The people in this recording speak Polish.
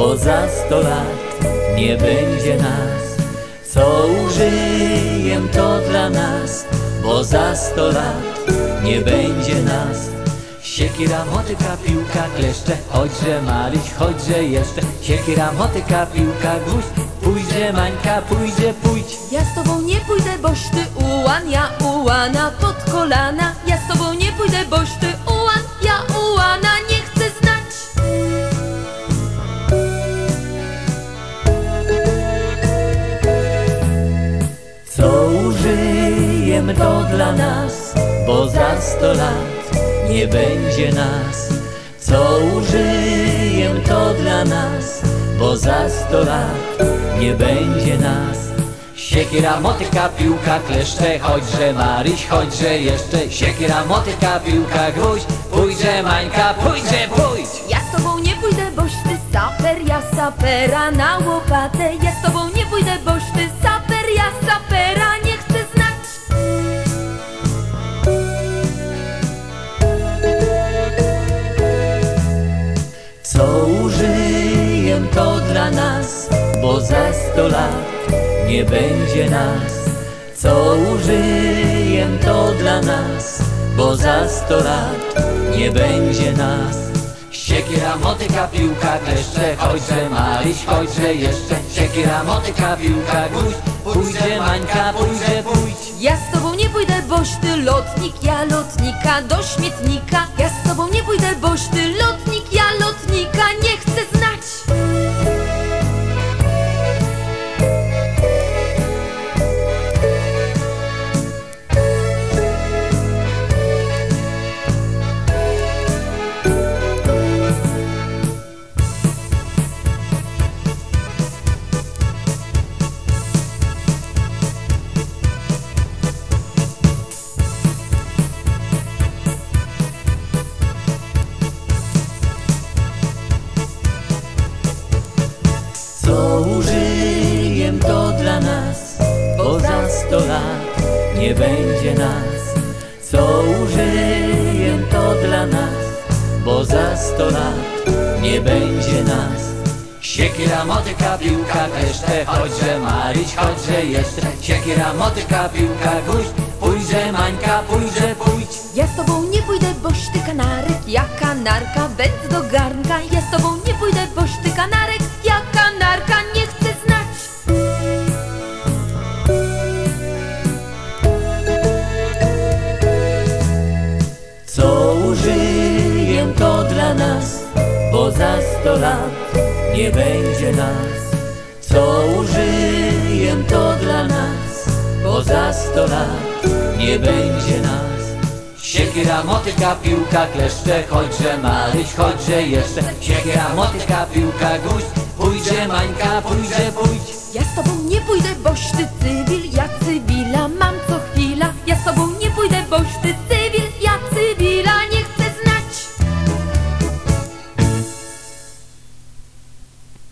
bo za sto lat nie będzie nas. Co użyjem to dla nas, bo za sto lat nie będzie nas. Siekiera, motyka, piłka, kleszcze, chodźże Maryś, chodźże jeszcze. Siekiera, motyka, piłka, gwóźdź, pójdzie Mańka, pójdzie, pójdź. Ja z tobą nie pójdę, boś ty ułan, ja ułana pod kolana. Ja z tobą nie pójdę, boś ty użyjem to dla nas, bo za sto lat nie będzie nas. Co użyjem to dla nas, bo za sto lat nie będzie nas. Siekiera, motyka, piłka, kleszcze, chodźże Maryś, chodźże jeszcze. Siekiera, motyka, piłka, gwóźdź, pójdzie Mańka, pójdzie, pójdź. Ja z tobą nie pójdę, boś ty saper, ja sapera na łopatę. Co użyjem to dla nas, bo za sto lat nie będzie nas. Co użyjem to dla nas, bo za sto lat nie będzie nas. Siekiera, motyka, piłka, kleszcze, chodźże Maryś, chodźże jeszcze. Siekiera, motyka, piłka, gwóźdź, pójdzie Mańka, pójdzie, pójdź. Ja z tobą nie pójdę, boś ty lotnik, ja lotnika do śmietnika. Ja z tobą nie pójdę, boś ty lotnik, ja sto lat nie będzie nas. Co użyjem to dla nas, bo za sto lat nie będzie nas. Siekiera, motyka, piłka, kleszcze, chodźże Maryś, chodźże jeszcze. Siekiera, motyka, piłka, gwóźdź, pójdzie Mańka, pójdzie, pójdź. Ja z tobą nie pójdę, boś ty kanarek, ja kanarka, bez do garnka. Ja z tobą bo za sto lat nie będzie nas. Co użyjem to dla nas, bo za sto lat nie będzie nas. Siekiera, motyka, piłka, kleszcze, chodźże Maryś, chodźże jeszcze. Siekiera, motyka, piłka, gwóźdź, pójdzie Mańka, pójdzie, pójdź. Ja z tobą nie pójdę, boś ty cywil,